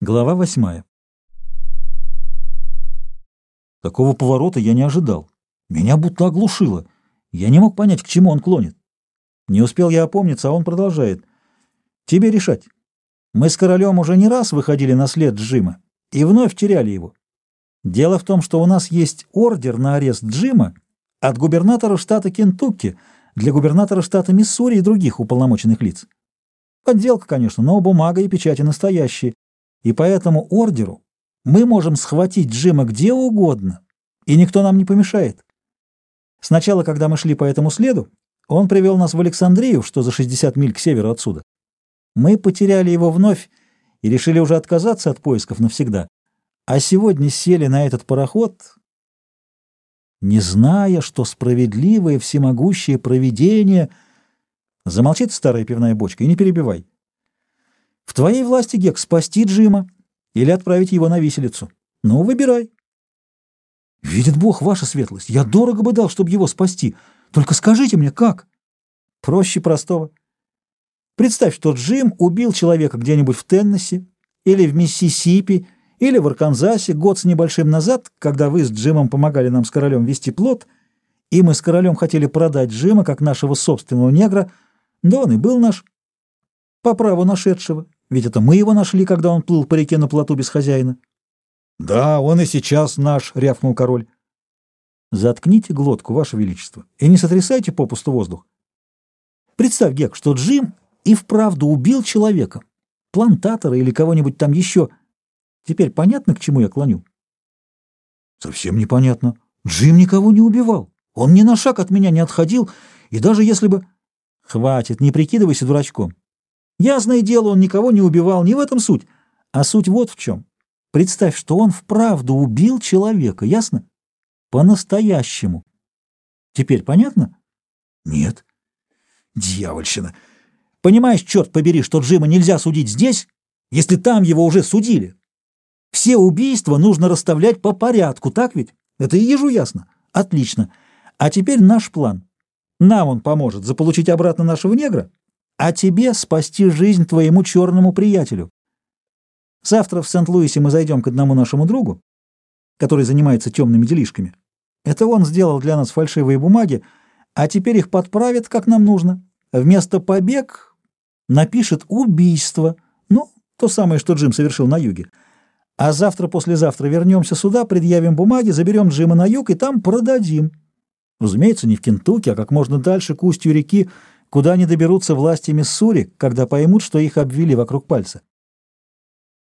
Глава восьмая. Такого поворота я не ожидал. Меня будто оглушило. Я не мог понять, к чему он клонит. Не успел я опомниться, а он продолжает. Тебе решать. Мы с королем уже не раз выходили на след Джима и вновь теряли его. Дело в том, что у нас есть ордер на арест Джима от губернатора штата Кентукки для губернатора штата Миссури и других уполномоченных лиц. Подделка, конечно, но бумага и печати настоящие. И по этому ордеру мы можем схватить Джима где угодно, и никто нам не помешает. Сначала, когда мы шли по этому следу, он привел нас в Александрию, что за 60 миль к северу отсюда. Мы потеряли его вновь и решили уже отказаться от поисков навсегда. А сегодня сели на этот пароход, не зная, что справедливое всемогущее провидение... Замолчит старая пивная бочка и не перебивай. В твоей власти, Гек, спасти Джима или отправить его на виселицу. Ну, выбирай. Видит Бог, ваша светлость, я дорого бы дал, чтобы его спасти. Только скажите мне, как? Проще простого. Представь, что Джим убил человека где-нибудь в Теннесси или в Миссисипи или в Арканзасе год с небольшим назад, когда вы с Джимом помогали нам с королем вести плод, и мы с королем хотели продать Джима как нашего собственного негра, да он и был наш, по праву нашедшего. Ведь это мы его нашли, когда он плыл по реке на плоту без хозяина. — Да, он и сейчас наш, — рявкнул король. — Заткните глотку, ваше величество, и не сотрясайте попусту воздух. Представь, Гек, что Джим и вправду убил человека, плантатора или кого-нибудь там еще. Теперь понятно, к чему я клоню? — Совсем непонятно. Джим никого не убивал. Он ни на шаг от меня не отходил, и даже если бы... — Хватит, не прикидывайся дурачком. Ясное дело, он никого не убивал, не в этом суть. А суть вот в чем. Представь, что он вправду убил человека, ясно? По-настоящему. Теперь понятно? Нет. Дьявольщина. Понимаешь, черт побери, что Джима нельзя судить здесь, если там его уже судили? Все убийства нужно расставлять по порядку, так ведь? Это и ежу ясно. Отлично. А теперь наш план. Нам он поможет заполучить обратно нашего негра, а тебе спасти жизнь твоему черному приятелю. Завтра в Сент-Луисе мы зайдем к одному нашему другу, который занимается темными делишками. Это он сделал для нас фальшивые бумаги, а теперь их подправит, как нам нужно. Вместо «побег» напишет «убийство», ну, то самое, что Джим совершил на юге. А завтра-послезавтра вернемся сюда, предъявим бумаги, заберем Джима на юг и там продадим. Разумеется, не в Кентукки, а как можно дальше, к устью реки, куда они доберутся власти Миссури, когда поймут, что их обвили вокруг пальца.